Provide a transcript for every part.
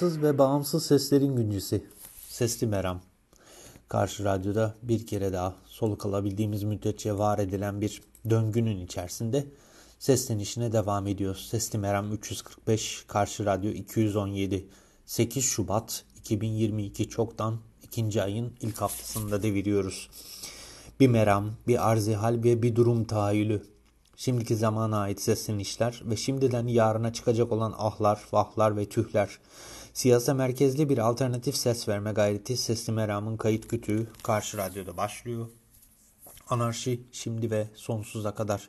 Bağımsız ve bağımsız seslerin güncesi. Sesli Meram. Karşı radyoda bir kere daha soluk alabildiğimiz müddetçe var edilen bir döngünün içerisinde seslenişine devam ediyoruz. Sesli Meram 345, Karşı Radyo 217, 8 Şubat 2022 çoktan ikinci ayın ilk haftasında deviriyoruz. Bir meram, bir arzihal ve bir durum tahayyülü. Şimdiki zamana ait seslenişler ve şimdiden yarına çıkacak olan ahlar, vahlar ve tühler Siyasa merkezli bir alternatif ses verme gayreti Sesli Meram'ın kayıt kütüğü Karşı Radyo'da başlıyor. Anarşi şimdi ve sonsuza kadar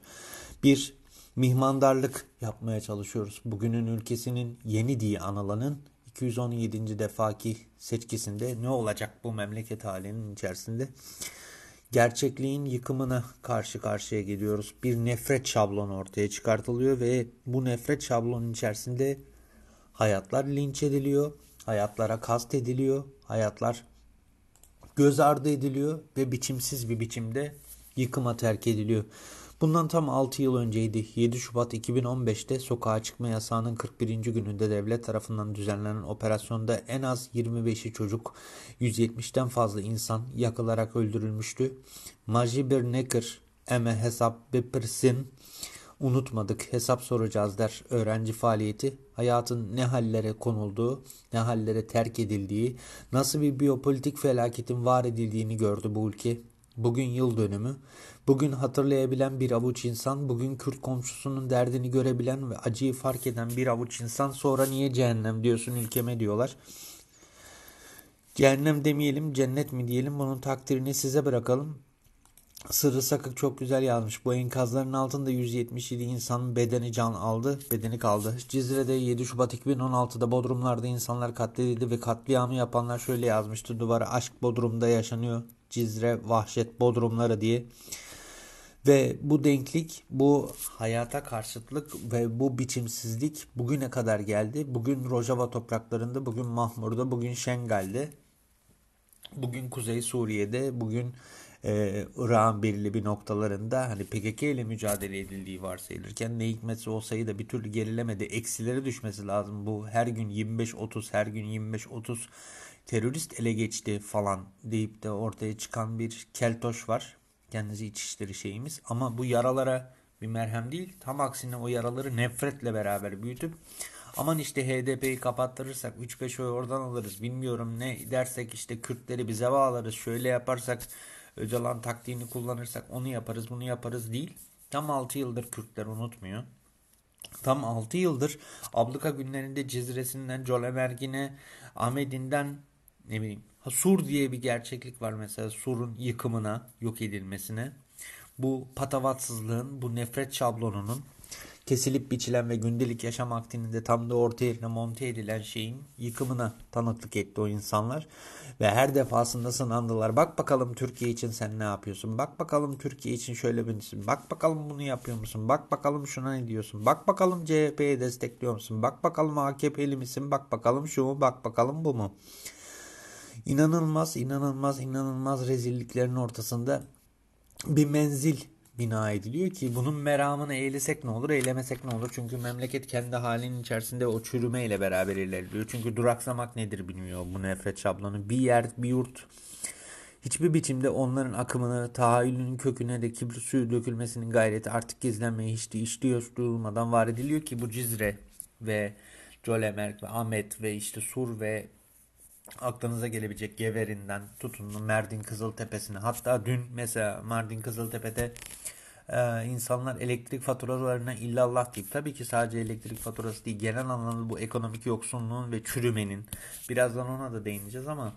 bir mihmandarlık yapmaya çalışıyoruz. Bugünün ülkesinin yeni diye anılanın 217. defaki seçkisinde ne olacak bu memleket halinin içerisinde? Gerçekliğin yıkımına karşı karşıya geliyoruz. Bir nefret şablonu ortaya çıkartılıyor ve bu nefret şablonun içerisinde hayatlar linç ediliyor, hayatlara kast ediliyor, hayatlar göz ardı ediliyor ve biçimsiz bir biçimde yıkıma terk ediliyor. Bundan tam 6 yıl önceydi. 7 Şubat 2015'te sokağa çıkma yasağının 41. gününde devlet tarafından düzenlenen operasyonda en az 25'i çocuk, 170'ten fazla insan yakılarak öldürülmüştü. Majibir Necker, eme hesap bepirsin, unutmadık hesap soracağız der öğrenci faaliyeti. Hayatın ne hallere konulduğu, ne hallere terk edildiği, nasıl bir biyopolitik felaketin var edildiğini gördü bu ülke. Bugün yıl dönümü. Bugün hatırlayabilen bir avuç insan, bugün Kürt komşusunun derdini görebilen ve acıyı fark eden bir avuç insan sonra niye cehennem diyorsun ülkeme diyorlar. Cehennem demeyelim, cennet mi diyelim bunun takdirini size bırakalım. Sırrı Sakık çok güzel yazmış. Bu enkazların altında 177 insanın bedeni can aldı, bedeni kaldı. Cizre'de 7 Şubat 2016'da Bodrumlarda insanlar katledildi ve katliamı yapanlar şöyle yazmıştı duvara aşk Bodrum'da yaşanıyor. Cizre vahşet Bodrumları diye. Ve bu denklik, bu hayata karşıtlık ve bu biçimsizlik bugüne kadar geldi. Bugün Rojava topraklarında, bugün Mahmur'da, bugün Şengal'de, bugün Kuzey Suriye'de, bugün e, Irak'ın belirli bir noktalarında hani PKK ile mücadele edildiği varsayılırken ne hikmetse o sayı da bir türlü gerilemedi. Eksilere düşmesi lazım. Bu her gün 25-30, her gün 25-30 terörist ele geçti falan deyip de ortaya çıkan bir keltoş var. Kendisi içişleri şeyimiz. Ama bu yaralara bir merhem değil. Tam aksine o yaraları nefretle beraber büyütüp aman işte HDP'yi kapattırırsak 3-5 oy oradan alırız bilmiyorum ne dersek işte Kürtleri bize bağlarız şöyle yaparsak Öcalan taktiğini kullanırsak onu yaparız bunu yaparız değil. Tam 6 yıldır Kürtler unutmuyor. Tam 6 yıldır abluka günlerinde Cizre'sinden Colemergin'e Ahmet'inden ne bileyim Sur diye bir gerçeklik var mesela Sur'un yıkımına yok edilmesine bu patavatsızlığın bu nefret şablonunun kesilip biçilen ve gündelik yaşam aktininde tam da orta yerine monte edilen şeyin yıkımına tanıklık etti o insanlar. Ve her defasında sınandılar. Bak bakalım Türkiye için sen ne yapıyorsun? Bak bakalım Türkiye için şöyle birisin. Bak bakalım bunu yapıyor musun? Bak bakalım şuna ne diyorsun? Bak bakalım CHP'yi destekliyor musun? Bak bakalım AKP'li misin? Bak bakalım şu mu? Bak bakalım bu mu? İnanılmaz, inanılmaz, inanılmaz rezilliklerin ortasında bir menzil bina ediliyor ki bunun meramını eğlesek ne olur, eylemesek ne olur? Çünkü memleket kendi halinin içerisinde o çürüme ile beraber ilerliyor. Çünkü duraksamak nedir bilmiyor bu nefret şablonu. Bir yer, bir yurt hiçbir biçimde onların akımını, tahayyülünün köküne de kibir suyu dökülmesinin gayreti artık gizlenmeye hiç de işliyor duyulmadan var ediliyor ki bu Cizre ve Colemerk ve Ahmet ve işte Sur ve aklınıza gelebilecek Geverinden tutun Mardin Kızıltepe'sine hatta dün mesela Mardin Kızıltepe'de e, insanlar elektrik faturalarına illallah deyip tabii ki sadece elektrik faturası değil genel anlamda bu ekonomik yoksunluğun ve çürümenin birazdan ona da değineceğiz ama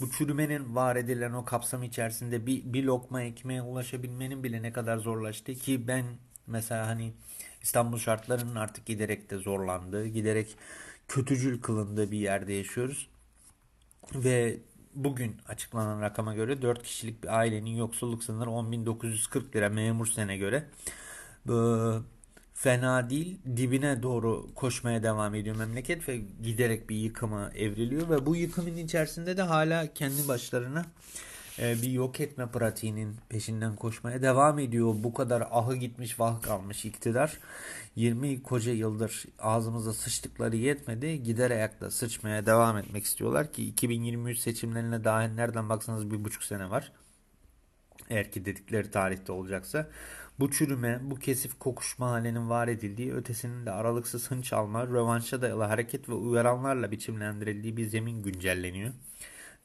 bu çürümenin var edilen o kapsam içerisinde bir, bir lokma ekmeğe ulaşabilmenin bile ne kadar zorlaştı ki ben mesela hani İstanbul şartlarının artık giderek de zorlandığı, giderek kötücül kılındığı bir yerde yaşıyoruz. Ve bugün açıklanan rakama göre 4 kişilik bir ailenin yoksulluk sınırı 10.940 lira memur sene göre. Bu fena değil dibine doğru koşmaya devam ediyor memleket ve giderek bir yıkıma evriliyor ve bu yıkımın içerisinde de hala kendi başlarına bir yok etme pratiğinin peşinden koşmaya devam ediyor. Bu kadar ahı gitmiş vah kalmış iktidar. 20 koca yıldır ağzımıza sıçtıkları yetmedi. Gider ayakta sıçmaya devam etmek istiyorlar ki 2023 seçimlerine daha nereden baksanız bir buçuk sene var. Eğer ki dedikleri tarihte olacaksa. Bu çürüme, bu kesif kokuşma halinin var edildiği, ötesinin de aralıksız hınç alma, rövanşa dayalı hareket ve uyaranlarla biçimlendirildiği bir zemin güncelleniyor.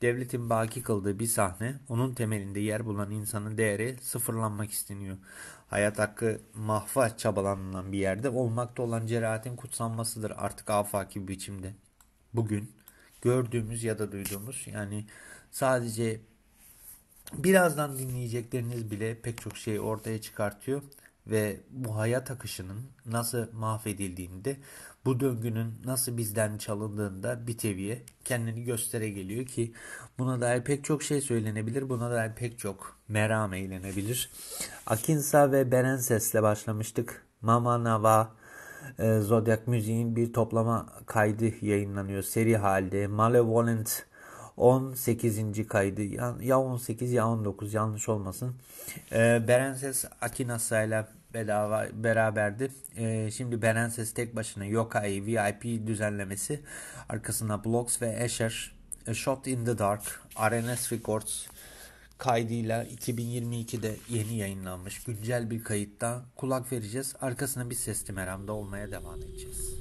Devletin baki kıldığı bir sahne, onun temelinde yer bulan insanın değeri sıfırlanmak isteniyor. Hayat hakkı mahva çabalanılan bir yerde olmakta olan cerahatin kutsanmasıdır artık afaki bir biçimde. bugün gördüğümüz ya da duyduğumuz yani sadece birazdan dinleyecekleriniz bile pek çok şey ortaya çıkartıyor ve bu hayat akışının nasıl mahvedildiğini de bu döngünün nasıl bizden çalındığında bir teviye kendini göstere geliyor ki buna dair pek çok şey söylenebilir. Buna dair pek çok meram eğlenebilir. Akinsa ve Berenses'le başlamıştık. Mama Nava e, Zodiac Müziğin bir toplama kaydı yayınlanıyor seri halde. Malevolent 18. kaydı ya 18 ya 19 yanlış olmasın. E, Berenses Akinasa ile bedava beraberdi. E, şimdi Berenses tek başına Yokai VIP düzenlemesi arkasında Blocks ve Asher A Shot in the Dark RNS Records kaydıyla 2022'de yeni yayınlanmış güncel bir kayıtta kulak vereceğiz. Arkasına bir sesli meramda olmaya devam edeceğiz.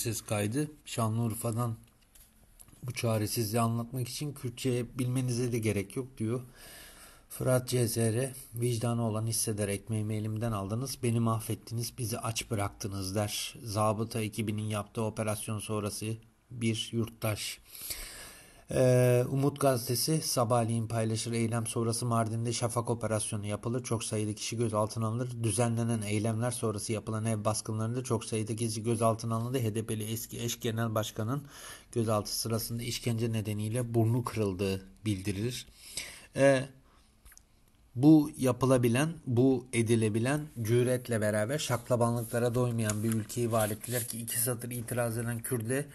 Ses kaydı Şanlıurfa'dan bu çaresizliği anlatmak için Kürtçe bilmenize de gerek yok diyor. Fırat CZR vicdanı olan hisseder ekmeğimi elimden aldınız beni mahvettiniz bizi aç bıraktınız der. Zabıta ekibinin yaptığı operasyon sonrası bir yurttaş. Ee, Umut gazetesi sabahleyin paylaşır eylem sonrası Mardin'de şafak operasyonu yapılır. Çok sayıda kişi gözaltına alınır. Düzenlenen eylemler sonrası yapılan ev baskınlarında çok sayıda kişi gözaltına alındı. HDP'li eski eş genel başkanın gözaltı sırasında işkence nedeniyle burnu kırıldığı bildirilir. Ee, bu yapılabilen, bu edilebilen cüretle beraber şaklabanlıklara doymayan bir ülkeyi var ettiler ki iki satır itiraz eden Kürt'e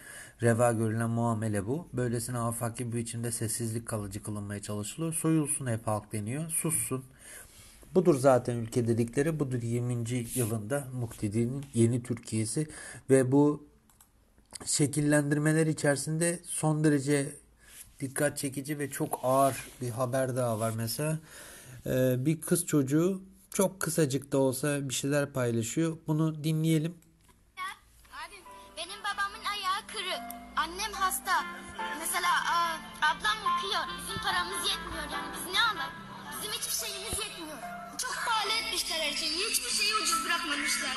reva görülen muamele bu. Böylesine afaki bir biçimde sessizlik kalıcı kılınmaya çalışılıyor. Soyulsun hep halk deniyor. Sussun. Budur zaten ülke dedikleri. Budur 20. yılında Muktedi'nin yeni Türkiye'si ve bu şekillendirmeler içerisinde son derece dikkat çekici ve çok ağır bir haber daha var mesela. Ee, bir kız çocuğu çok kısacık da olsa bir şeyler paylaşıyor. Bunu dinleyelim. Abi benim babamın ayağı kırık. Annem hasta. Mesela aa, ablam okuyor. Bizim paramız yetmiyor yani biz ne alalım? Bizim hiçbir şeyimiz yetmiyor. Çok pahalı etmişler her şeyi. Hiçbir şeyi ucuz bırakmamışlar.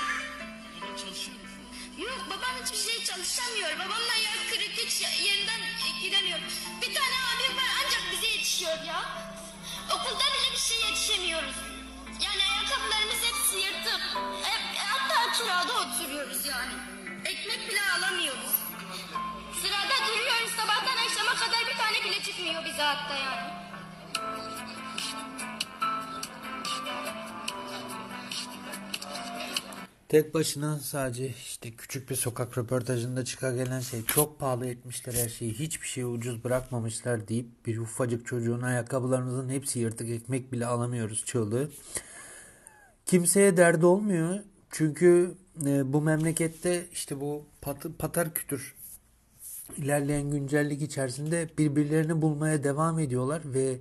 Yok babam hiçbir şey çalışamıyor. Babamın ayağı kırık hiç yerinden gidemiyor. Bir tane abim var ancak bize yetişiyor ya. Okulda bile bir şey yetişemiyoruz. Yani ayakkabılarımız hepsi yırtık. Hep, hatta kirada oturuyoruz yani. Ekmek bile alamıyoruz. Sırada duruyoruz sabahtan akşama kadar bir tane bile çıkmıyor bize hatta yani. Tek başına sadece işte küçük bir sokak röportajında çıka gelen şey çok pahalı etmişler her şeyi hiçbir şeyi ucuz bırakmamışlar deyip bir ufacık çocuğun ayakkabılarımızın hepsi yırtık ekmek bile alamıyoruz çığlığı. Kimseye derdi olmuyor çünkü e, bu memlekette işte bu pat, patar kütür ilerleyen güncellik içerisinde birbirlerini bulmaya devam ediyorlar ve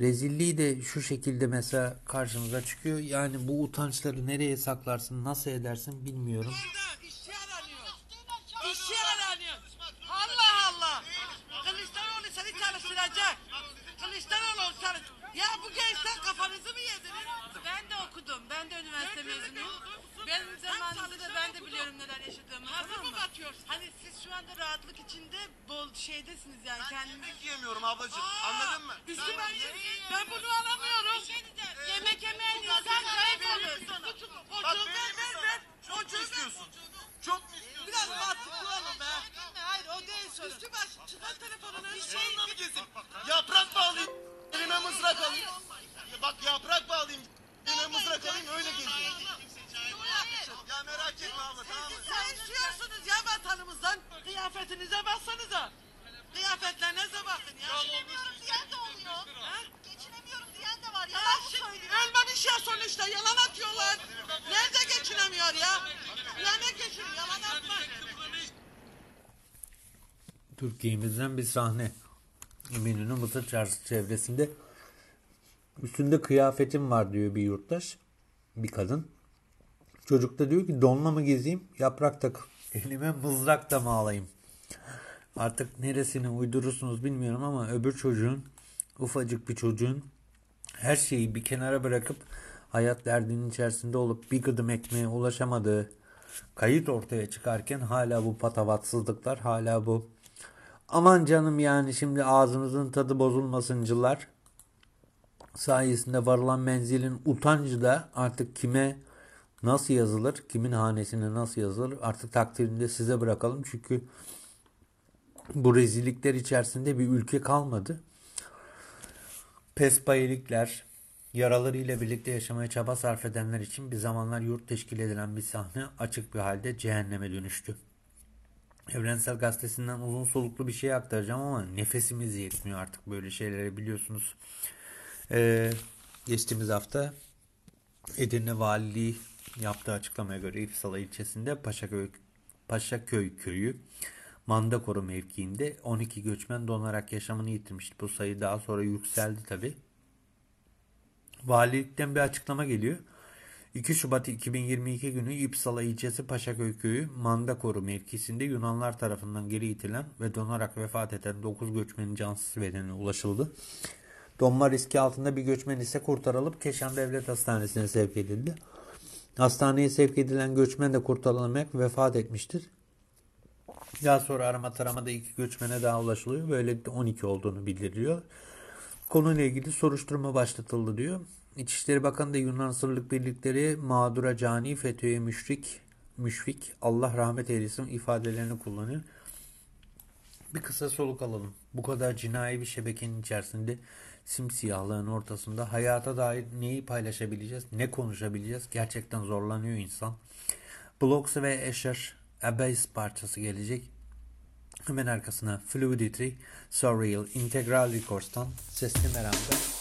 rezilliği de şu şekilde mesela karşımıza çıkıyor. Yani bu utançları nereye saklarsın, nasıl edersin bilmiyorum. Orada işçi aranıyor. İşçi aranıyor. Allah Allah. Kılıçdaroğlu seni çalıştıracak. Kılıçdaroğlu çalış. Ya bu gençler kafanızı mı yediniz? Ben de okudum. Ben de üniversite mezunuyum. Benim zamanımda da ben de biliyorum neler yaşadığımı. Hazır mı batıyorsun? Hani siz şu anda rahatlık içinde bol şeydesiniz yani kendiniz. Yemek yiyemiyorum ablacığım. Aa, Anladın mı? Üstüme ben bunu alamıyorum. Şey diyeceğim. Yemek yemeyen insan kaybolur. Çocuğu Bak ver ver ver. Çok mu istiyorsun? Çok mu istiyorsun? Biraz mantıklı olun be. Hayır o değil sorun. Üstü baş çıkar telefonunu. Bir şey Onunla mı? Yaprak bağlayayım. Elime mızrak alayım. Bak yaprak bağlayayım. Elime mızrak alayım öyle gezeyim. Ya merak etme abla tamam mı? Sen istiyorsunuz ya vatanımızdan. Kıyafetinize baksanıza. Kıyafetlerinize bakın ya. Geçinemiyorum diyen de oluyor. Ha? Geçinemiyorum diyen de var. Ya şimdi ölmemiş ya sonuçta yalan atıyorlar. Nerede geçinemiyor ya? Ya ne geçin yalan atma. Türkiye'mizden bir sahne. Eminönü Mısır Çarşısı çevresinde üstünde kıyafetim var diyor bir yurttaş. Bir kadın. Çocuk da diyor ki donla mı gezeyim yaprak tak. Elime mızrak da mı alayım? Artık neresini uydurursunuz bilmiyorum ama öbür çocuğun ufacık bir çocuğun her şeyi bir kenara bırakıp hayat derdinin içerisinde olup bir gıdım ekmeğe ulaşamadığı kayıt ortaya çıkarken hala bu patavatsızlıklar hala bu aman canım yani şimdi ağzımızın tadı bozulmasıncılar sayesinde varılan menzilin utancı da artık kime nasıl yazılır, kimin hanesine nasıl yazılır artık takdirinde size bırakalım. Çünkü bu rezillikler içerisinde bir ülke kalmadı. Pespayelikler, yaralarıyla birlikte yaşamaya çaba sarf edenler için bir zamanlar yurt teşkil edilen bir sahne açık bir halde cehenneme dönüştü. Evrensel Gazetesi'nden uzun soluklu bir şey aktaracağım ama nefesimiz yetmiyor artık böyle şeylere biliyorsunuz. Ee, geçtiğimiz hafta Edirne Valiliği yaptığı açıklamaya göre İpsala ilçesinde Paşaköy, Paşaköy köyü Mandakoru mevkiinde 12 göçmen donarak yaşamını yitirmişti. Bu sayı daha sonra yükseldi tabi. Valilikten bir açıklama geliyor. 2 Şubat 2022 günü İpsala ilçesi Paşaköy köyü Mandakoru mevkisinde Yunanlar tarafından geri itilen ve donarak vefat eden 9 göçmenin cansız bedenine ulaşıldı. Donma riski altında bir göçmen ise kurtarılıp Keşan Devlet Hastanesi'ne sevk edildi. Hastaneye sevk edilen göçmen de kurtarılarak vefat etmiştir. Daha sonra arama taramada iki göçmene daha ulaşılıyor. Böyle 12 olduğunu bildiriyor. Konuyla ilgili soruşturma başlatıldı diyor. İçişleri Bakanı da Yunan Sırlık Birlikleri mağdura cani FETÖ'ye müşrik, müşfik Allah rahmet eylesin ifadelerini kullanıyor. Bir kısa soluk alalım. Bu kadar cinayi bir şebekenin içerisinde simsiyahlığın ortasında hayata dair neyi paylaşabileceğiz, ne konuşabileceğiz? Gerçekten zorlanıyor insan. Blocks ve Escher Abyss parçası gelecek. Hemen arkasına Fluidity, Surreal, Integral Records'tan Sesli Meram'da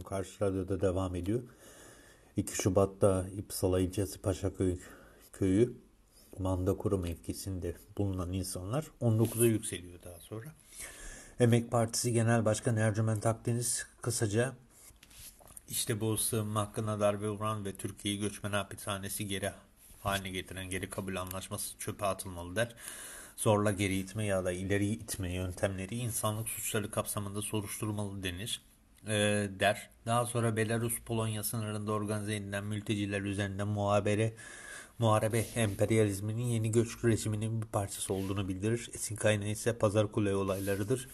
Meram Karşı Radyo'da devam ediyor. 2 Şubat'ta İpsala ilçesi Paşaköy köyü Mandakuru mevkisinde bulunan insanlar 19'a yükseliyor daha sonra. Emek Partisi Genel Başkanı Ercüment Akdeniz kısaca işte bu sığınma hakkına darbe vuran ve Türkiye'yi göçmen hapishanesi geri haline getiren geri kabul anlaşması çöpe atılmalı der. Zorla geri itme ya da ileri itme yöntemleri insanlık suçları kapsamında soruşturmalı denir e, der. Daha sonra Belarus-Polonya sınırında organize edilen mülteciler üzerinde muhabere muharebe emperyalizminin yeni göç rejiminin bir parçası olduğunu bildirir. Esin kaynağı ise pazar kule olaylarıdır.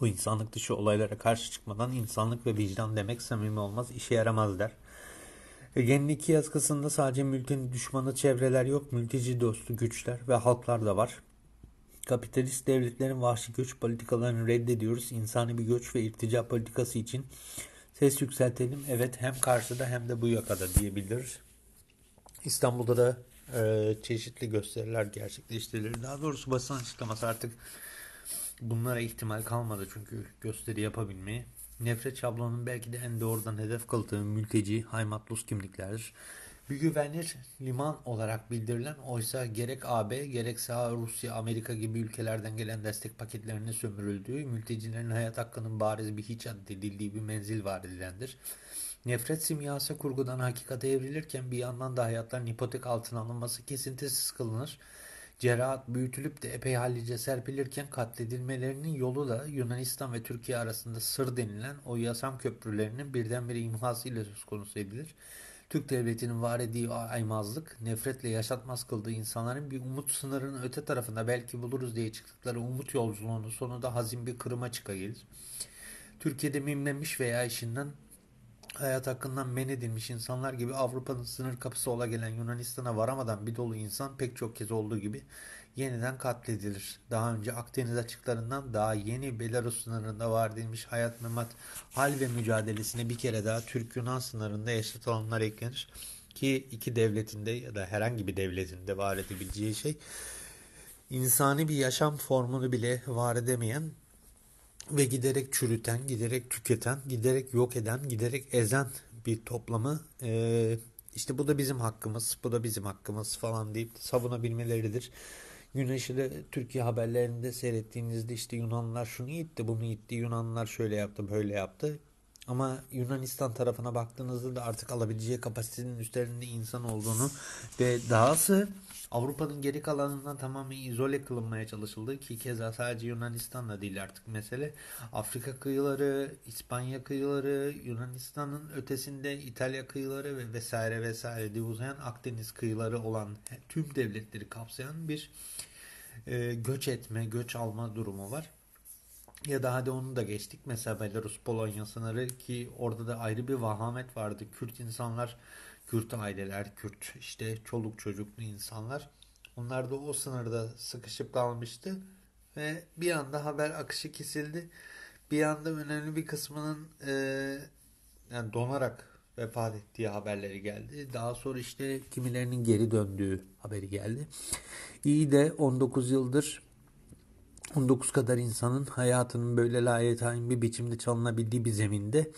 Bu insanlık dışı olaylara karşı çıkmadan insanlık ve vicdan demek samimi olmaz, işe yaramaz der. Ege'nin iki yazgısında sadece mülteci düşmanı çevreler yok, mülteci dostu güçler ve halklar da var. Kapitalist devletlerin vahşi göç politikalarını reddediyoruz. İnsani bir göç ve irtica politikası için ses yükseltelim. Evet hem karşıda hem de bu yakada diyebilir. İstanbul'da da e, çeşitli gösteriler gerçekleştirilir. Daha doğrusu basın açıklaması artık bunlara ihtimal kalmadı çünkü gösteri yapabilmeyi. Nefret şablonunun belki de en doğrudan hedef kıldığı mülteci, haymatlus kimliklerdir. Bir liman olarak bildirilen oysa gerek AB gerekse Rusya, Amerika gibi ülkelerden gelen destek paketlerine sömürüldüğü, mültecilerin hayat hakkının bariz bir hiç addedildiği bir menzil var edilendir. Nefret simyası kurgudan hakikate evrilirken bir yandan da hayatların ipotek altına alınması kesintisiz kılınır. Cerahat büyütülüp de epey hallice serpilirken katledilmelerinin yolu da Yunanistan ve Türkiye arasında sır denilen o yasam köprülerinin birdenbire imhası ile söz konusu edilir. Türk devletinin var ettiği aymazlık, nefretle yaşatmaz kıldığı insanların bir umut sınırının öte tarafında belki buluruz diye çıktıkları umut yolculuğunun sonunda hazin bir kırıma çıkayız. Türkiye'de mimlenmiş veya işinden hayat hakkından men edilmiş insanlar gibi Avrupa'nın sınır kapısı ola gelen Yunanistan'a varamadan bir dolu insan pek çok kez olduğu gibi yeniden katledilir. Daha önce Akdeniz açıklarından daha yeni Belarus sınırında var edilmiş hayat memat hal ve mücadelesine bir kere daha Türk-Yunan sınırında yaşatılanlar eklenir. Ki iki devletinde ya da herhangi bir devletinde var edebileceği şey insani bir yaşam formunu bile var edemeyen ve giderek çürüten, giderek tüketen, giderek yok eden, giderek ezen bir toplamı e, işte bu da bizim hakkımız, bu da bizim hakkımız falan deyip savunabilmeleridir. Güneşi de Türkiye haberlerinde seyrettiğinizde işte Yunanlar şunu itti, bunu itti, Yunanlar şöyle yaptı, böyle yaptı. Ama Yunanistan tarafına baktığınızda da artık alabileceği kapasitenin üstlerinde insan olduğunu ve dahası Avrupa'nın geri kalanından tamamen izole kılınmaya çalışıldı ki keza sadece Yunanistan'la değil artık mesele. Afrika kıyıları, İspanya kıyıları, Yunanistan'ın ötesinde İtalya kıyıları ve vesaire vesaire diye uzayan Akdeniz kıyıları olan tüm devletleri kapsayan bir e, göç etme, göç alma durumu var. Ya da hadi onu da geçtik. Mesela Belarus Polonya sınırı ki orada da ayrı bir vahamet vardı. Kürt insanlar Kürt aileler, Kürt işte çoluk çocuklu insanlar. Onlar da o sınırda sıkışıp kalmıştı ve bir anda haber akışı kesildi. Bir anda önemli bir kısmının e, yani donarak vefat ettiği haberleri geldi. Daha sonra işte kimilerinin geri döndüğü haberi geldi. İyi de 19 yıldır 19 kadar insanın hayatının böyle layığıyla bir biçimde çalınabildiği bir zeminde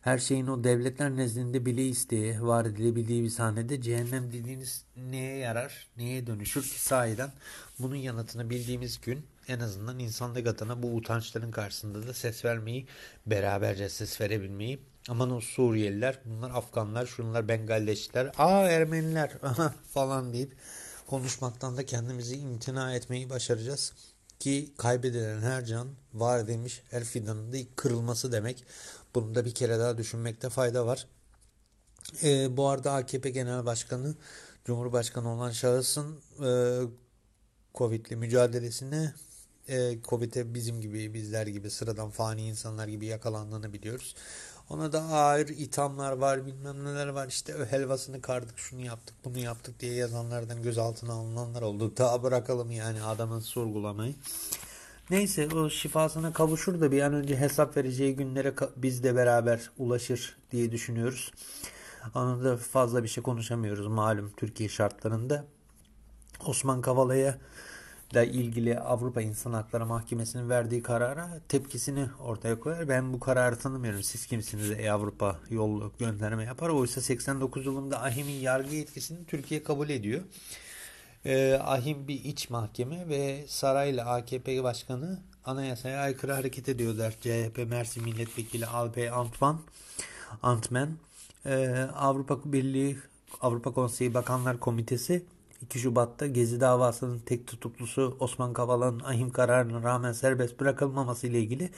her şeyin o devletler nezdinde bile isteye var edilebildiği bir sahnede cehennem dediğiniz neye yarar, neye dönüşür ki sahiden bunun yanıtını bildiğimiz gün en azından insanlık adına bu utançların karşısında da ses vermeyi, beraberce ses verebilmeyi aman o Suriyeliler, bunlar Afganlar, şunlar Bengaldeşler, aa Ermeniler falan deyip konuşmaktan da kendimizi imtina etmeyi başaracağız. Ki kaybedilen her can var edilmiş her fidanın da kırılması demek. Bunu da bir kere daha düşünmekte fayda var. E, bu arada AKP Genel Başkanı Cumhurbaşkanı olan şahısın e, Covid'li mücadelesine e, Covid'e bizim gibi bizler gibi sıradan fani insanlar gibi yakalandığını biliyoruz. Ona da ağır ithamlar var bilmem neler var işte helvasını kardık şunu yaptık bunu yaptık diye yazanlardan gözaltına alınanlar oldu. Daha bırakalım yani adamın sorgulamayı. Neyse o şifasına kavuşur da bir an önce hesap vereceği günlere biz de beraber ulaşır diye düşünüyoruz. Onu da fazla bir şey konuşamıyoruz malum Türkiye şartlarında. Osman Kavala'ya da ilgili Avrupa İnsan Hakları Mahkemesi'nin verdiği karara tepkisini ortaya koyar. Ben bu kararı tanımıyorum. Siz kimsiniz ey Avrupa yol gönderme yapar. Oysa 89 yılında AHİM'in yargı yetkisini Türkiye kabul ediyor. Ee, AHİM bir iç mahkeme ve sarayla AKP Başkanı anayasaya aykırı hareket ediyor der. CHP Mersin Milletvekili Alpay Antman. Antmen. Ee, Avrupa Birliği Avrupa Konseyi Bakanlar Komitesi 2 Şubat'ta Gezi davasının tek tutuklusu Osman Kavala'nın ahim kararına rağmen serbest bırakılmaması ile ilgili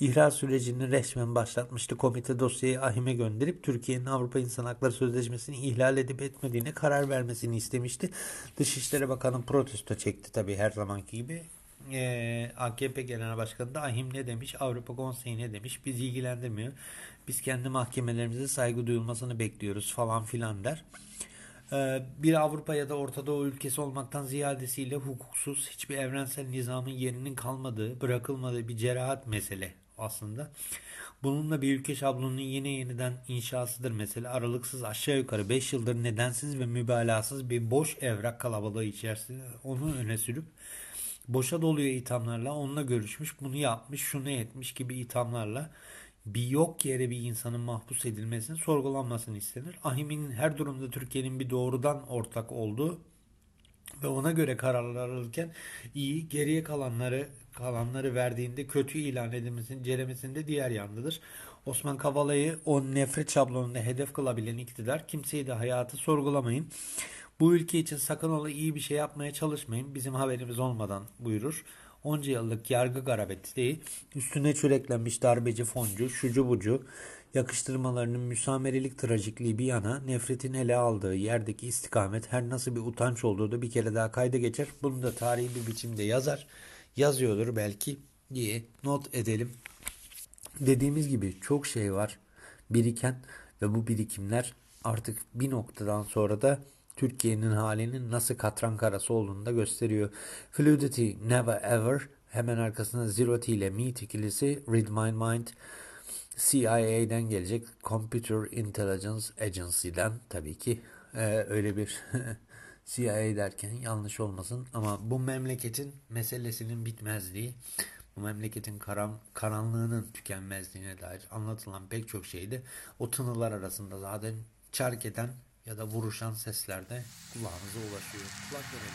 ihraç sürecini resmen başlatmıştı. Komite dosyayı ahime gönderip Türkiye'nin Avrupa İnsan Hakları Sözleşmesi'ni ihlal edip etmediğine karar vermesini istemişti. Dışişleri Bakanı protesto çekti tabii her zamanki gibi. Ee, AKP Genel Başkanı da ahim ne demiş, Avrupa Konseyi ne demiş, bizi ilgilendirmiyor. Biz kendi mahkemelerimize saygı duyulmasını bekliyoruz falan filan der. Ee, bir Avrupa ya da Orta Doğu ülkesi olmaktan ziyadesiyle hukuksuz hiçbir evrensel nizamın yerinin kalmadığı, bırakılmadığı bir cerahat mesele aslında. Bununla bir ülke şablonunun yeni yeniden inşasıdır mesele. Aralıksız aşağı yukarı 5 yıldır nedensiz ve mübalağasız bir boş evrak kalabalığı içerisinde onu öne sürüp boşa doluyor ithamlarla onunla görüşmüş, bunu yapmış, şunu etmiş gibi ithamlarla bir yok yere bir insanın mahpus edilmesini sorgulanmasını istenir. Ahim'in her durumda Türkiye'nin bir doğrudan ortak olduğu ve ona göre kararlar alırken iyi geriye kalanları kalanları verdiğinde kötü ilan edilmesinin ceremesinde diğer yandadır. Osman Kavala'yı o nefret şablonunda hedef kılabilen iktidar kimseyi de hayatı sorgulamayın. Bu ülke için sakın ola iyi bir şey yapmaya çalışmayın. Bizim haberimiz olmadan buyurur. Onca yıllık yargı garabeti değil, üstüne çüreklenmiş darbeci foncu, şucu bucu, yakıştırmalarının müsamerelik trajikliği bir yana nefretin ele aldığı yerdeki istikamet her nasıl bir utanç olduğu da bir kere daha kayda geçer. Bunu da tarihi bir biçimde yazar. Yazıyordur belki diye not edelim. Dediğimiz gibi çok şey var biriken ve bu birikimler artık bir noktadan sonra da Türkiye'nin halinin nasıl katran karası olduğunu da gösteriyor. Fluidity Never Ever hemen arkasında Zero T ile Meet ikilisi Read My Mind CIA'den gelecek Computer Intelligence Agency'den. Tabii ki ee, öyle bir CIA derken yanlış olmasın. Ama bu memleketin meselesinin bitmezliği bu memleketin karan, karanlığının tükenmezliğine dair anlatılan pek çok şeyde o tınılar arasında zaten çark eden ya da vuruşan sesler de kulağınıza ulaşıyor. Kulak verelim.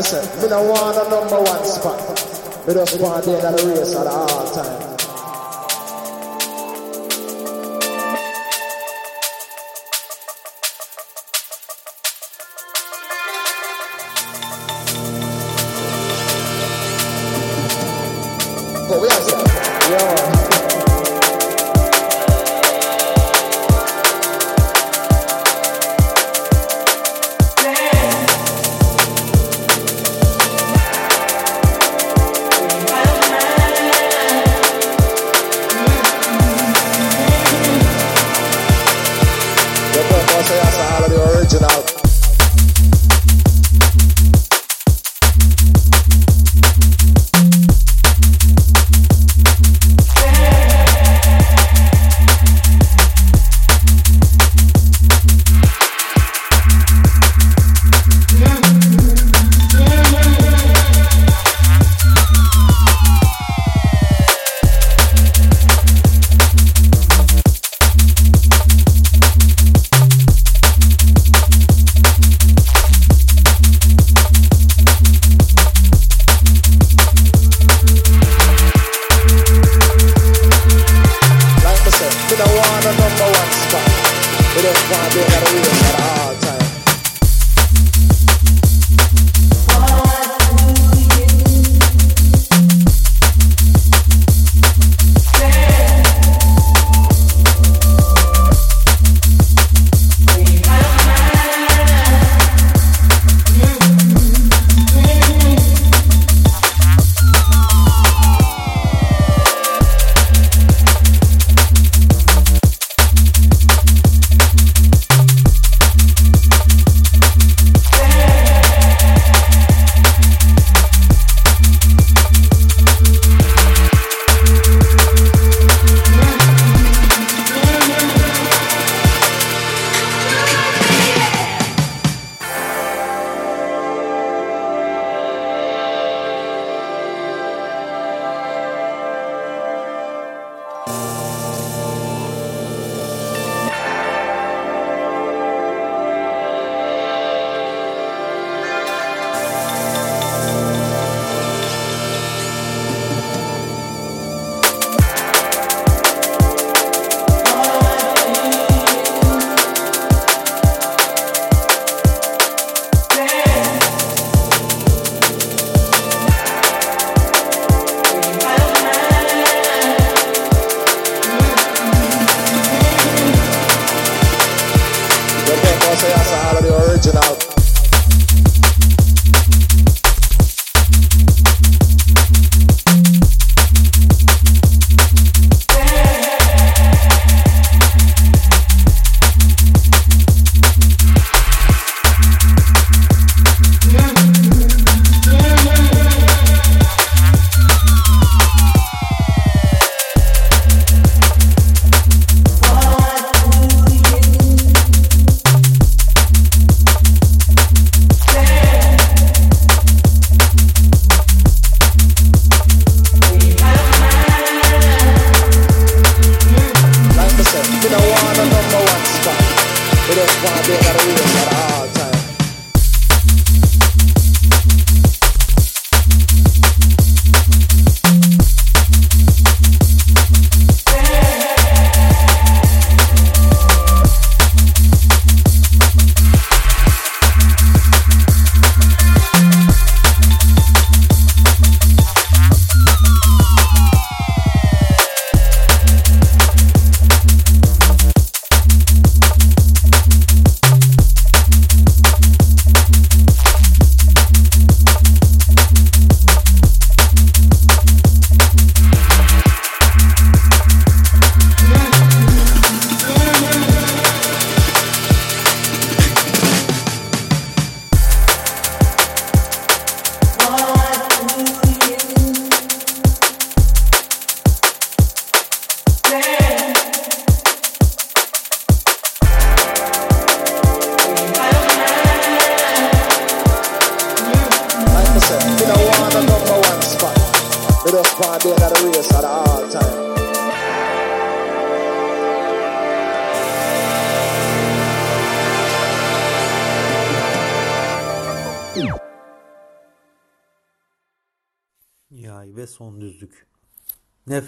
Me no want a number one spot. Me just want to be in the race at all time.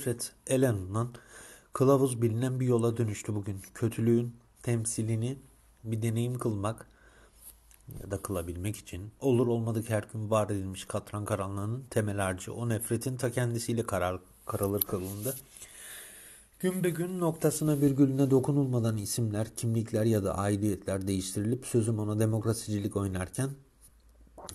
Nefret Elen'den kılavuz bilinen bir yola dönüştü bugün. Kötülüğün temsilini bir deneyim kılmak ya da kılabilmek için olur olmadık her gün var edilmiş katran karanlığının temel harcı o nefretin ta kendisiyle karar, karalır kılındı. Gün be gün noktasına virgülüne dokunulmadan isimler, kimlikler ya da aidiyetler değiştirilip sözüm ona demokrasicilik oynarken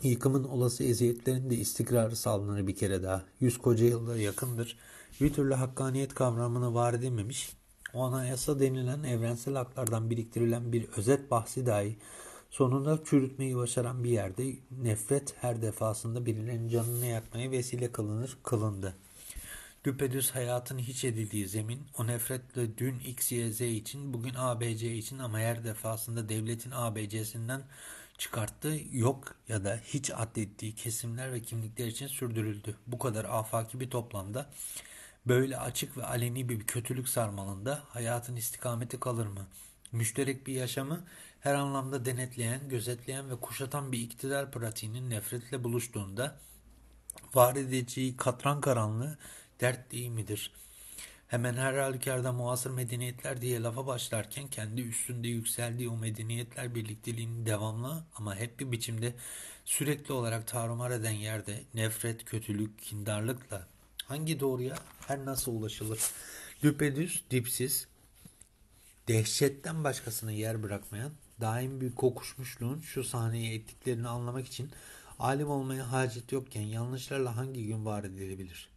Yıkımın olası eziyetlerinde istikrarı sağlanır bir kere daha. Yüz koca yılda yakındır. Bir türlü hakkaniyet kavramını var edememiş. O anayasa denilen evrensel haklardan biriktirilen bir özet bahsi dahi sonunda çürütmeyi başaran bir yerde nefret her defasında birilerinin canını yakmaya vesile kılınır, kılındı. Düpedüz hayatın hiç edildiği zemin, o nefretle dün X, Y, Z için, bugün ABC için ama her defasında devletin ABC'sinden çıkarttığı yok ya da hiç addettiği kesimler ve kimlikler için sürdürüldü. Bu kadar afaki bir toplamda böyle açık ve aleni bir kötülük sarmalında hayatın istikameti kalır mı? Müşterek bir yaşamı her anlamda denetleyen, gözetleyen ve kuşatan bir iktidar pratiğinin nefretle buluştuğunda var edeceği katran karanlığı dert değil midir? Hemen her halükarda muasır medeniyetler diye lafa başlarken kendi üstünde yükseldiği o medeniyetler birlikteliğini devamlı ama hep bir biçimde sürekli olarak tarumar eden yerde nefret, kötülük, kindarlıkla hangi doğruya her nasıl ulaşılır? Düpedüz, dipsiz, dehşetten başkasına yer bırakmayan, daim bir kokuşmuşluğun şu sahneye ettiklerini anlamak için alim olmaya hacet yokken yanlışlarla hangi gün var edilebilir?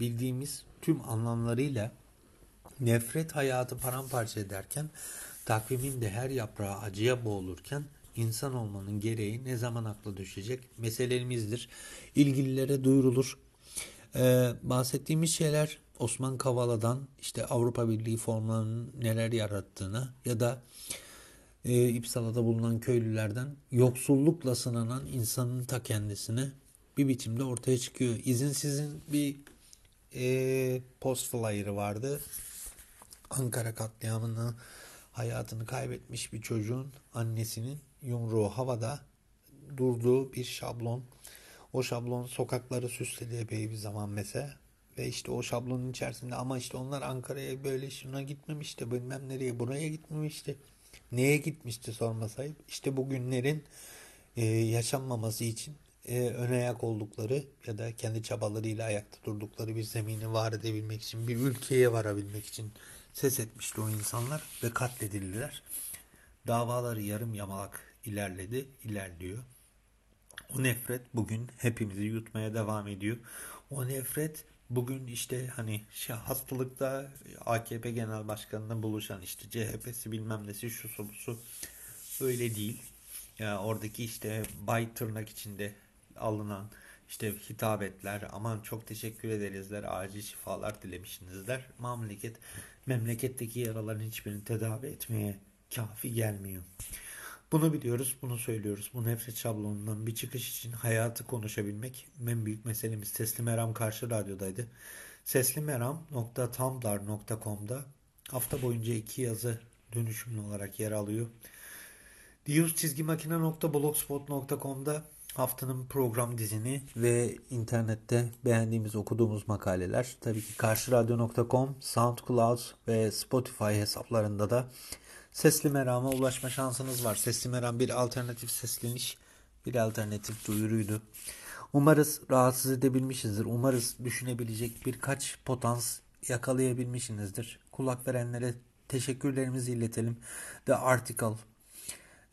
Bildiğimiz tüm anlamlarıyla nefret hayatı paramparça ederken, takvimin de her yaprağı acıya boğulurken insan olmanın gereği ne zaman akla düşecek meselemizdir. İlgililere duyurulur. Ee, bahsettiğimiz şeyler Osman Kavala'dan işte Avrupa Birliği formlarının neler yarattığını ya da e, İpsala'da bulunan köylülerden yoksullukla sınanan insanın ta kendisine bir biçimde ortaya çıkıyor. İzinsizin bir e, post flyer'ı vardı. Ankara katliamını hayatını kaybetmiş bir çocuğun annesinin yumruğu havada durduğu bir şablon. O şablon sokakları süsledi epey bir zaman mesela. Ve işte o şablonun içerisinde ama işte onlar Ankara'ya böyle şuna gitmemişti bilmem nereye buraya gitmemişti. Neye gitmişti sorma sahip. İşte bu günlerin e, yaşanmaması için e, ön ayak oldukları ya da kendi çabalarıyla ayakta durdukları bir zemini var edebilmek için, bir ülkeye varabilmek için ses etmişti o insanlar ve katledildiler. Davaları yarım yamalak ilerledi, ilerliyor. O nefret bugün hepimizi yutmaya devam ediyor. O nefret bugün işte hani şey hastalıkta AKP Genel Başkanı'nda buluşan işte CHP'si bilmem nesi şu su öyle değil. Ya oradaki işte bay tırnak içinde alınan işte hitabetler aman çok teşekkür ederizler acil şifalar dilemişsinizler. Memleket memleketteki yaraların hiçbirini tedavi etmeye kafi gelmiyor. Bunu biliyoruz, bunu söylüyoruz. Bu nefret şablonundan bir çıkış için hayatı konuşabilmek en büyük meselemiz. Sesli Meram karşı radyodaydı. Seslimeram.tumblr.com'da hafta boyunca iki yazı dönüşümlü olarak yer alıyor. diyuzçizgimakine.blogspot.com'da haftanın program dizini ve internette beğendiğimiz okuduğumuz makaleler tabii ki karşıradyo.com, SoundCloud ve Spotify hesaplarında da Sesli Meram'a ulaşma şansınız var. Sesli Meram bir alternatif sesleniş, bir alternatif duyuruydu. Umarız rahatsız edebilmişizdir. Umarız düşünebilecek birkaç potans yakalayabilmişsinizdir. Kulak verenlere teşekkürlerimizi iletelim. The Article,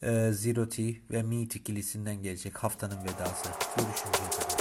e, Zero T ve Meet ikilisinden gelecek haftanın vedası. Görüşünceye.